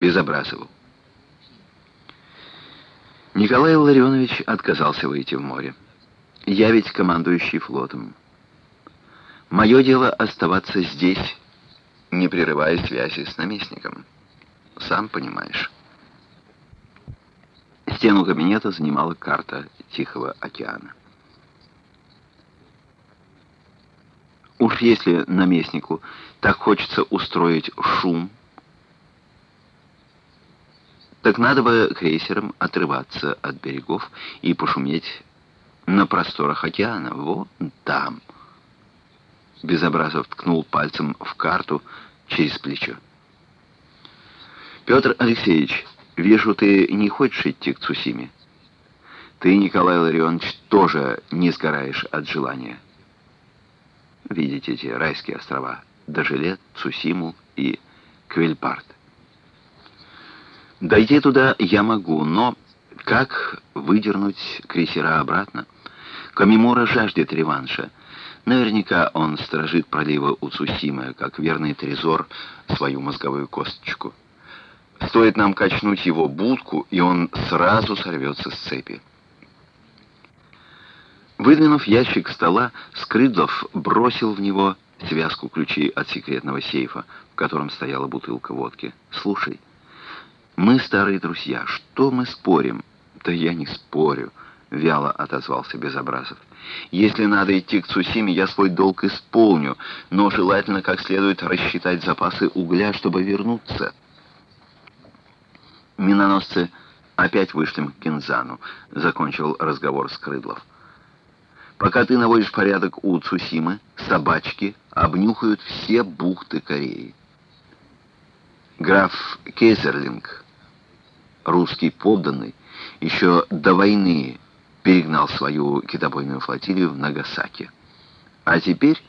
Безобразову. Николай Ларионович отказался выйти в море. Я ведь командующий флотом. Мое дело оставаться здесь, не прерывая связи с наместником. Сам понимаешь. Стену кабинета занимала карта Тихого океана. Уж если наместнику так хочется устроить шум, так надо бы крейсерам отрываться от берегов и пошуметь на просторах океана. Вот там. Безобразов ткнул пальцем в карту через плечо. Петр Алексеевич, вижу, ты не хочешь идти к Цусиме. Ты, Николай Ларионович, тоже не сгораешь от желания. Видите эти райские острова? Дожелет, Цусиму и Квельпарт. Дойти туда я могу, но как выдернуть крейсера обратно? Камимура жаждет реванша. Наверняка он сторожит пролива у Цусимы, как верный трезор, свою мозговую косточку. Стоит нам качнуть его будку, и он сразу сорвется с цепи. Выдвинув ящик стола, Скрыдлов бросил в него связку ключей от секретного сейфа, в котором стояла бутылка водки. «Слушай, мы старые друзья, что мы спорим?» «Да я не спорю», — вяло отозвался Безобразов. «Если надо идти к Цусиме, я свой долг исполню, но желательно как следует рассчитать запасы угля, чтобы вернуться». «Миноносцы опять вышли к Кинзану», — закончил разговор Скрыдлов. Пока ты наводишь порядок у Цусимы, собачки обнюхают все бухты Кореи. Граф Кейзерлинг, русский подданный, еще до войны перегнал свою китобойную флотилию в Нагасаки. А теперь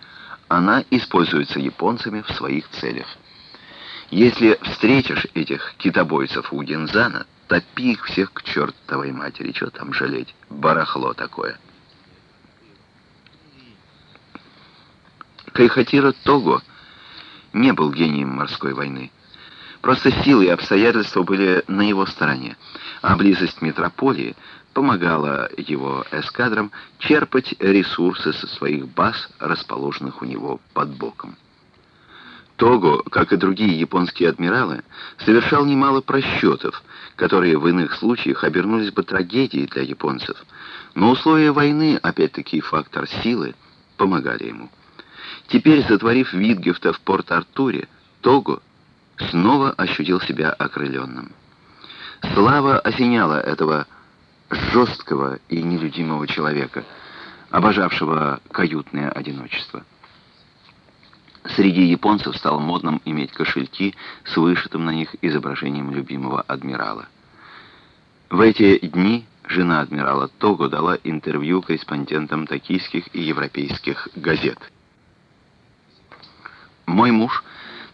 она используется японцами в своих целях. Если встретишь этих китобойцев у Гензана, топи их всех к чертовой матери, что там жалеть, барахло такое. Кайхатира Того не был гением морской войны. Просто силы и обстоятельства были на его стороне, а близость метрополии помогала его эскадрам черпать ресурсы со своих баз, расположенных у него под боком. Того, как и другие японские адмиралы, совершал немало просчетов, которые в иных случаях обернулись бы трагедией для японцев. Но условия войны, опять-таки фактор силы, помогали ему. Теперь, затворив Витгефта в Порт-Артуре, Того снова ощутил себя окрыленным. Слава осеняла этого жесткого и нелюдимого человека, обожавшего каютное одиночество. Среди японцев стало модным иметь кошельки с вышитым на них изображением любимого адмирала. В эти дни жена адмирала Того дала интервью корреспондентам токийских и европейских газет. Мой муж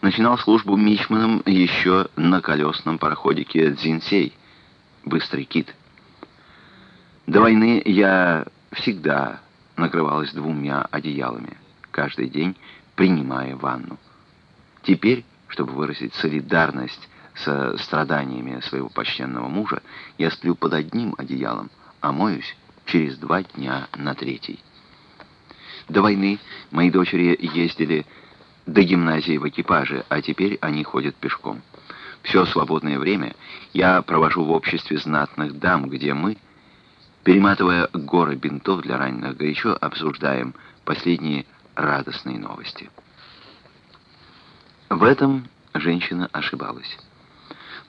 начинал службу мичманом еще на колесном пароходике «Дзинсей», «Быстрый кит». До войны я всегда накрывалась двумя одеялами, каждый день принимая ванну. Теперь, чтобы выразить солидарность со страданиями своего почтенного мужа, я сплю под одним одеялом, а моюсь через два дня на третий. До войны мои дочери ездили до гимназии в экипаже, а теперь они ходят пешком. Все свободное время я провожу в обществе знатных дам, где мы, перематывая горы бинтов для раненых, горячо обсуждаем последние радостные новости. В этом женщина ошибалась.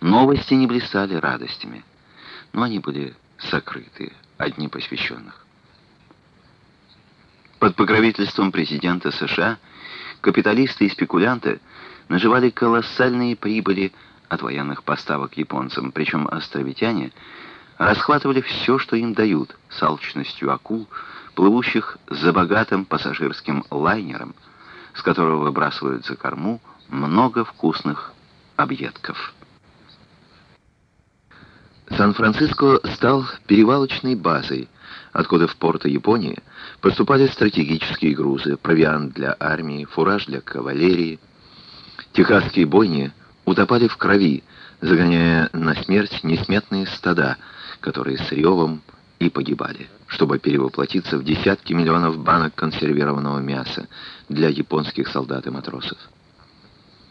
Новости не блистали радостями, но они были сокрыты, одни посвященных. Под покровительством президента США Капиталисты и спекулянты наживали колоссальные прибыли от военных поставок японцам, причем островитяне расхватывали все, что им дают, с алчностью акул, плывущих за богатым пассажирским лайнером, с которого выбрасывают за корму много вкусных объедков. Сан-Франциско стал перевалочной базой, откуда в порты Японии поступали стратегические грузы, провиант для армии, фураж для кавалерии. Техасские бойни утопали в крови, загоняя на смерть несметные стада, которые с ревом и погибали, чтобы перевоплотиться в десятки миллионов банок консервированного мяса для японских солдат и матросов.